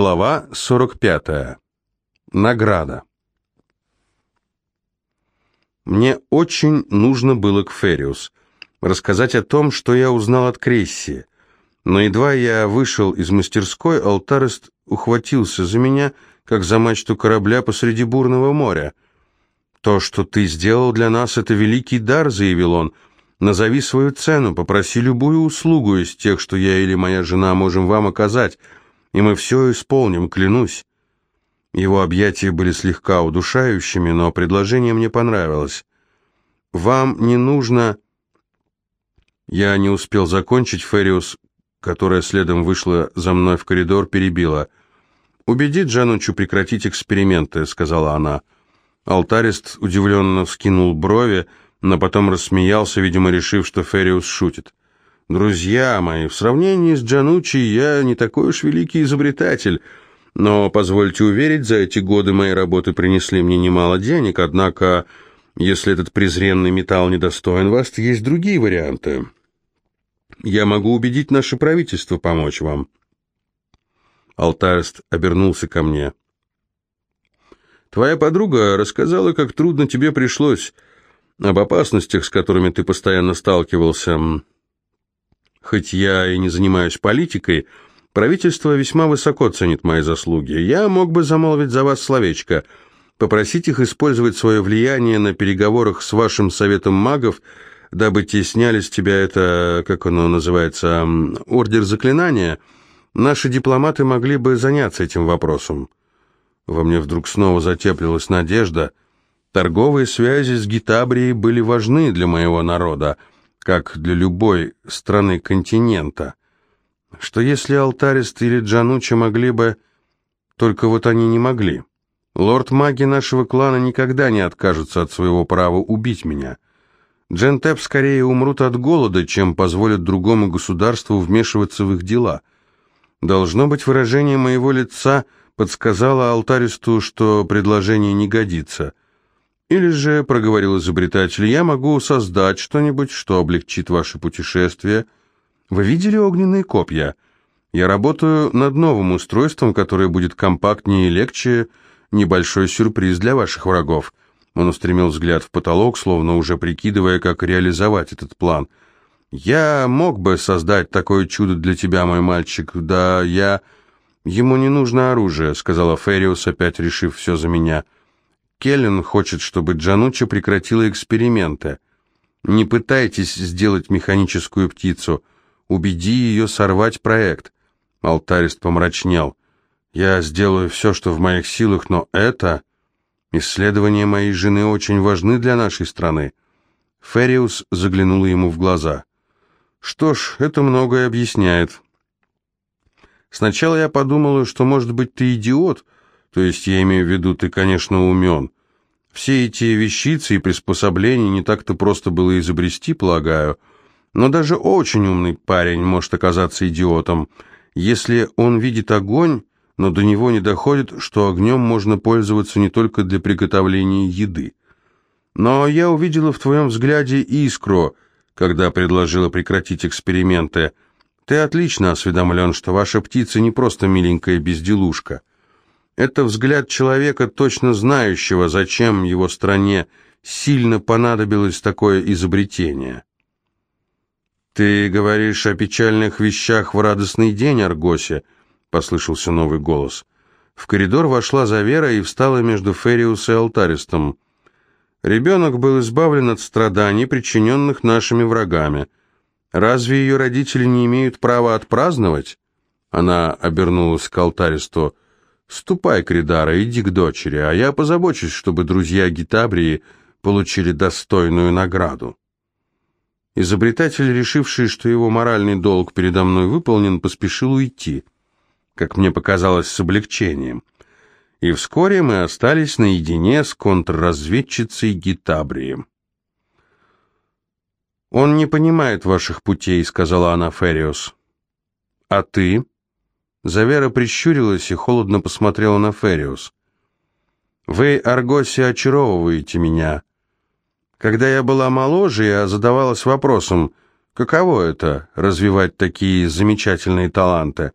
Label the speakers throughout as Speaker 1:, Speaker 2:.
Speaker 1: Глава 45. Награда. Мне очень нужно было к Фериус, рассказать о том, что я узнал от Кресси. Но едва я вышел из мастерской, алтарист ухватился за меня, как за мачту корабля посреди бурного моря. «То, что ты сделал для нас, это великий дар», — заявил он. «Назови свою цену, попроси любую услугу из тех, что я или моя жена можем вам оказать» и мы все исполним, клянусь». Его объятия были слегка удушающими, но предложение мне понравилось. «Вам не нужно...» Я не успел закончить, Фериус, которая следом вышла за мной в коридор, перебила. «Убеди Джанучу прекратить эксперименты», — сказала она. Алтарист удивленно вскинул брови, но потом рассмеялся, видимо, решив, что Фериус шутит. Друзья мои, в сравнении с Джанучи я не такой уж великий изобретатель, но, позвольте уверить, за эти годы мои работы принесли мне немало денег, однако, если этот презренный металл недостоин вас, есть другие варианты. Я могу убедить наше правительство помочь вам. Алтарист обернулся ко мне. Твоя подруга рассказала, как трудно тебе пришлось, об опасностях, с которыми ты постоянно сталкивался. Хоть я и не занимаюсь политикой, правительство весьма высоко ценит мои заслуги. Я мог бы замолвить за вас словечко, попросить их использовать свое влияние на переговорах с вашим советом магов, дабы те сняли с тебя это, как оно называется, ордер заклинания. Наши дипломаты могли бы заняться этим вопросом. Во мне вдруг снова затеплилась надежда. Торговые связи с Гитабрией были важны для моего народа, как для любой страны континента, что если Алтарист или Джануча могли бы, только вот они не могли. Лорд-маги нашего клана никогда не откажутся от своего права убить меня. Джентеп скорее умрут от голода, чем позволят другому государству вмешиваться в их дела. Должно быть, выражение моего лица подсказало Алтаристу, что предложение не годится – или же, проговорил изобретатель, я могу создать что-нибудь, что облегчит ваше путешествие. Вы видели огненные копья? Я работаю над новым устройством, которое будет компактнее и легче. Небольшой сюрприз для ваших врагов. Он устремил взгляд в потолок, словно уже прикидывая, как реализовать этот план. «Я мог бы создать такое чудо для тебя, мой мальчик. Да, я...» «Ему не нужно оружие», — сказала Фериус, опять решив все за меня. «Я...» Келлен хочет, чтобы Джануча прекратила эксперименты. Не пытайтесь сделать механическую птицу. Убеди ее сорвать проект. Алтарист помрачнел. Я сделаю все, что в моих силах, но это... Исследования моей жены очень важны для нашей страны. Фериус заглянула ему в глаза. Что ж, это многое объясняет. Сначала я подумала, что, может быть, ты идиот, — то есть я имею в виду, ты, конечно, умен. Все эти вещицы и приспособления не так-то просто было изобрести, полагаю. Но даже очень умный парень может оказаться идиотом, если он видит огонь, но до него не доходит, что огнем можно пользоваться не только для приготовления еды. Но я увидела в твоем взгляде искру, когда предложила прекратить эксперименты. Ты отлично осведомлен, что ваша птица не просто миленькая безделушка. Это взгляд человека, точно знающего, зачем его стране сильно понадобилось такое изобретение. «Ты говоришь о печальных вещах в радостный день, Аргосе», — послышался новый голос. В коридор вошла Завера и встала между Фериус и Алтаристом. Ребенок был избавлен от страданий, причиненных нашими врагами. Разве ее родители не имеют права отпраздновать? Она обернулась к Алтаристу. «Ступай, Кридара, иди к дочери, а я позабочусь, чтобы друзья Гитабрии получили достойную награду». Изобретатель, решивший, что его моральный долг передо мной выполнен, поспешил уйти, как мне показалось, с облегчением. И вскоре мы остались наедине с контрразведчицей Гитабрием. «Он не понимает ваших путей», — сказала она Фериус. «А ты?» Завера прищурилась и холодно посмотрела на Фериус. «Вы, Аргоси, очаровываете меня. Когда я была моложе, я задавалась вопросом, каково это — развивать такие замечательные таланты?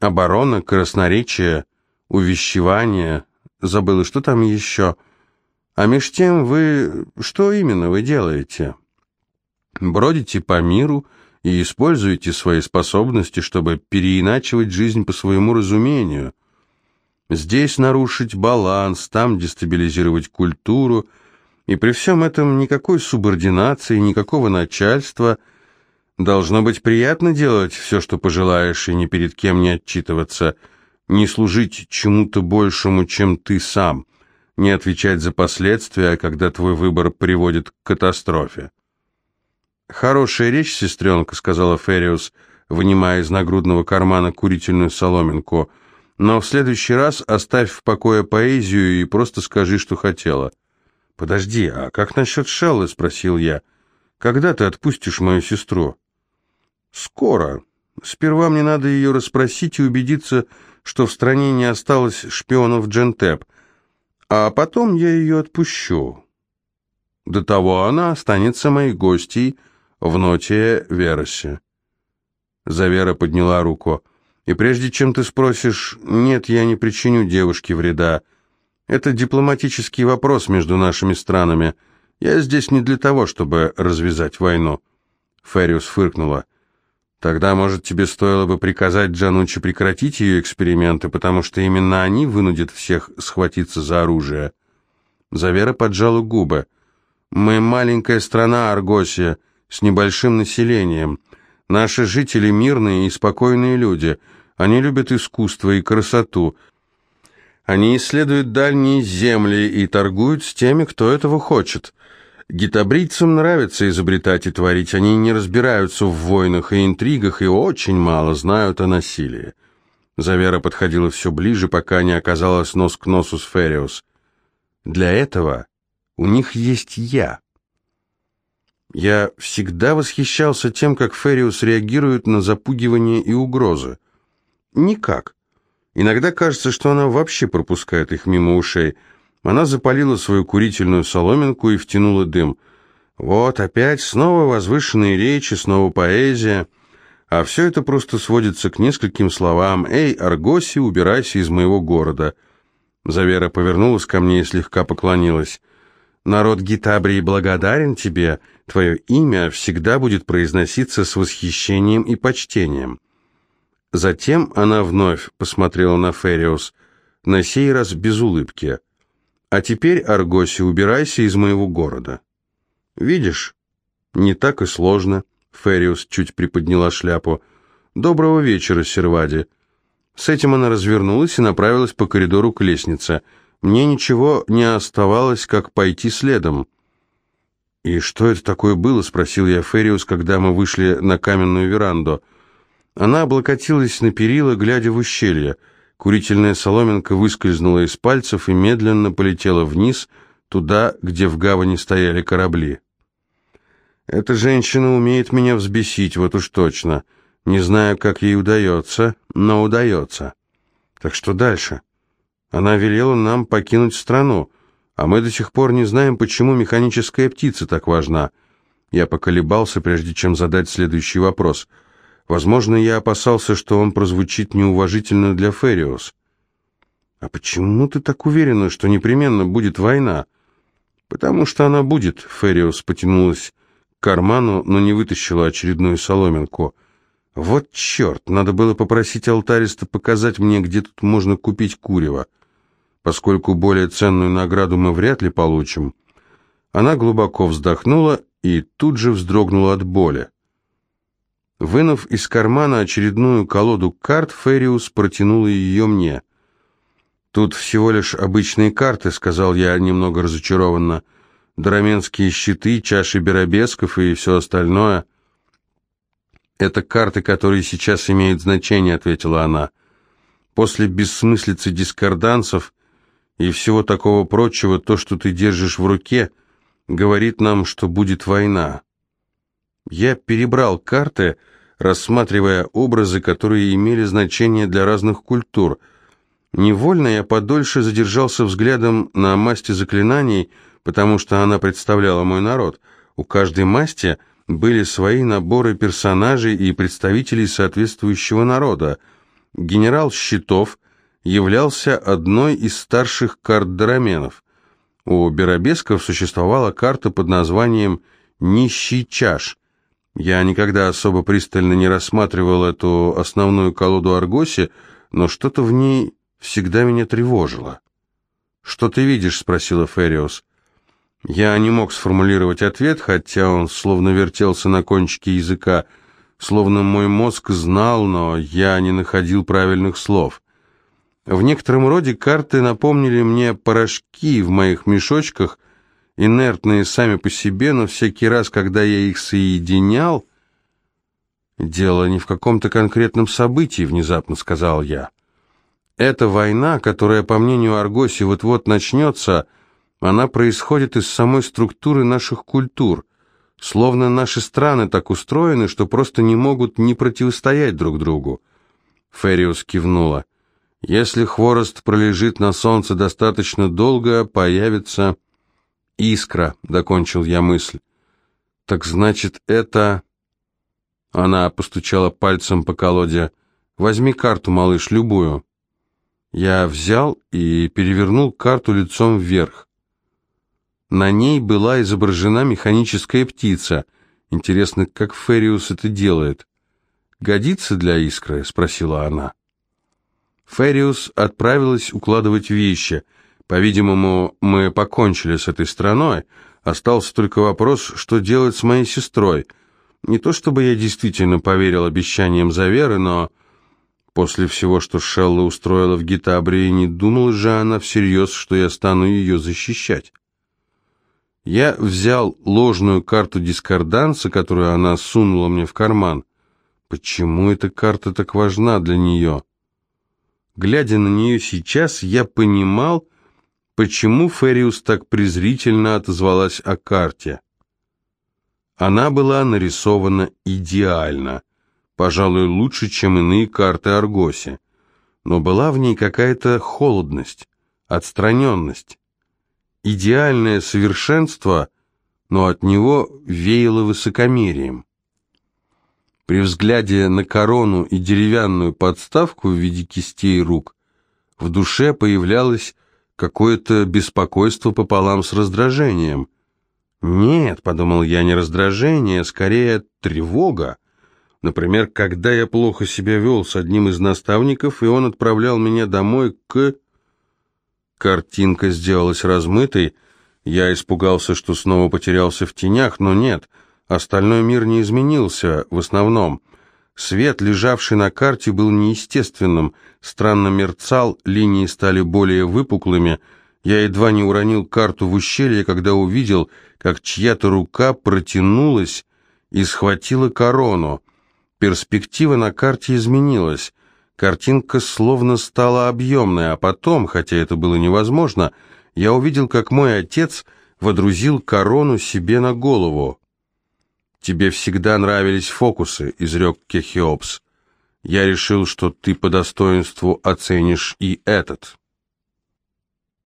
Speaker 1: Оборона, красноречие, увещевание. Забыла, что там еще. А меж тем вы... Что именно вы делаете? Бродите по миру и используете свои способности, чтобы переиначивать жизнь по своему разумению. Здесь нарушить баланс, там дестабилизировать культуру, и при всем этом никакой субординации, никакого начальства. Должно быть приятно делать все, что пожелаешь, и ни перед кем не отчитываться, не служить чему-то большему, чем ты сам, не отвечать за последствия, когда твой выбор приводит к катастрофе. «Хорошая речь, сестренка», — сказала Фериус, вынимая из нагрудного кармана курительную соломинку, «но в следующий раз оставь в покое поэзию и просто скажи, что хотела». «Подожди, а как насчет Шеллы?» — спросил я. «Когда ты отпустишь мою сестру?» «Скоро. Сперва мне надо ее расспросить и убедиться, что в стране не осталось шпионов Джентеп, а потом я ее отпущу. До того она останется моей гостьей, в ноте Веросе. Завера подняла руку. «И прежде чем ты спросишь, нет, я не причиню девушке вреда. Это дипломатический вопрос между нашими странами. Я здесь не для того, чтобы развязать войну». Фериус фыркнула. «Тогда, может, тебе стоило бы приказать Джанучи прекратить ее эксперименты, потому что именно они вынудят всех схватиться за оружие». Завера поджала губы. «Мы маленькая страна, Аргосия с небольшим населением. Наши жители мирные и спокойные люди. Они любят искусство и красоту. Они исследуют дальние земли и торгуют с теми, кто этого хочет. Гитабрийцам нравится изобретать и творить. Они не разбираются в войнах и интригах и очень мало знают о насилии. Завера подходила все ближе, пока не оказалась нос к носу с Фериус. Для этого у них есть я. Я всегда восхищался тем, как Фериус реагирует на запугивание и угрозы. Никак. Иногда кажется, что она вообще пропускает их мимо ушей. Она запалила свою курительную соломинку и втянула дым. Вот опять снова возвышенные речи, снова поэзия. А все это просто сводится к нескольким словам. «Эй, Аргоси, убирайся из моего города». Завера повернулась ко мне и слегка поклонилась. «Народ Гитабрии благодарен тебе», Твое имя всегда будет произноситься с восхищением и почтением». Затем она вновь посмотрела на Фериус, на сей раз без улыбки. «А теперь, Аргоси, убирайся из моего города». «Видишь, не так и сложно», — Фериус чуть приподняла шляпу. «Доброго вечера, Сервади». С этим она развернулась и направилась по коридору к лестнице. Мне ничего не оставалось, как пойти следом. «И что это такое было?» — спросил я Фериус, когда мы вышли на каменную веранду. Она облокотилась на перила, глядя в ущелье. Курительная соломинка выскользнула из пальцев и медленно полетела вниз, туда, где в гавани стояли корабли. «Эта женщина умеет меня взбесить, вот уж точно. Не знаю, как ей удается, но удается. Так что дальше?» Она велела нам покинуть страну. А мы до сих пор не знаем, почему механическая птица так важна. Я поколебался, прежде чем задать следующий вопрос. Возможно, я опасался, что он прозвучит неуважительно для Фериус. «А почему ты так уверена, что непременно будет война?» «Потому что она будет», — Фериус потянулась к карману, но не вытащила очередную соломинку. «Вот черт, надо было попросить алтариста показать мне, где тут можно купить курево» поскольку более ценную награду мы вряд ли получим. Она глубоко вздохнула и тут же вздрогнула от боли. Вынув из кармана очередную колоду карт, Фериус протянула ее мне. «Тут всего лишь обычные карты», — сказал я немного разочарованно. «Драменские щиты, чаши беробесков и все остальное». «Это карты, которые сейчас имеют значение», — ответила она. «После бессмыслицы дискорданцев и всего такого прочего, то, что ты держишь в руке, говорит нам, что будет война. Я перебрал карты, рассматривая образы, которые имели значение для разных культур. Невольно я подольше задержался взглядом на масти заклинаний, потому что она представляла мой народ. У каждой масти были свои наборы персонажей и представителей соответствующего народа. Генерал Щитов являлся одной из старших карт Дораменов. У Беробесков существовала карта под названием «Нищий чаш». Я никогда особо пристально не рассматривал эту основную колоду Аргоси, но что-то в ней всегда меня тревожило. «Что ты видишь?» — спросила Фериус. Я не мог сформулировать ответ, хотя он словно вертелся на кончике языка, словно мой мозг знал, но я не находил правильных слов. В некотором роде карты напомнили мне порошки в моих мешочках, инертные сами по себе, но всякий раз, когда я их соединял... «Дело не в каком-то конкретном событии», — внезапно сказал я. «Эта война, которая, по мнению Аргоси, вот-вот начнется, она происходит из самой структуры наших культур, словно наши страны так устроены, что просто не могут не противостоять друг другу. Фериус кивнула. Если хворост пролежит на солнце достаточно долго, появится искра, докончил я мысль. Так значит, это... Она постучала пальцем по колоде. Возьми карту, малыш, любую. Я взял и перевернул карту лицом вверх. На ней была изображена механическая птица. Интересно, как Фериус это делает? «Годится для искры?» — спросила она. Фериус отправилась укладывать вещи. По-видимому, мы покончили с этой страной. Остался только вопрос, что делать с моей сестрой. Не то чтобы я действительно поверил обещаниям Заверы, но после всего, что Шелла устроила в Гитабрии, не думала же она всерьез, что я стану ее защищать. Я взял ложную карту дискорданса, которую она сунула мне в карман. Почему эта карта так важна для нее? Глядя на нее сейчас, я понимал, почему Фериус так презрительно отозвалась о карте. Она была нарисована идеально, пожалуй, лучше, чем иные карты Аргоси, но была в ней какая-то холодность, отстраненность идеальное совершенство, но от него веяло высокомерием. При взгляде на корону и деревянную подставку в виде кистей рук в душе появлялось какое-то беспокойство пополам с раздражением. «Нет», — подумал я, — «не раздражение, а скорее тревога. Например, когда я плохо себя вел с одним из наставников, и он отправлял меня домой к...» Картинка сделалась размытой. Я испугался, что снова потерялся в тенях, но нет. Остальной мир не изменился, в основном. Свет, лежавший на карте, был неестественным, странно мерцал, линии стали более выпуклыми. Я едва не уронил карту в ущелье, когда увидел, как чья-то рука протянулась и схватила корону. Перспектива на карте изменилась. Картинка словно стала объемной, а потом, хотя это было невозможно, я увидел, как мой отец водрузил корону себе на голову. «Тебе всегда нравились фокусы», — изрек Кехиопс. «Я решил, что ты по достоинству оценишь и этот».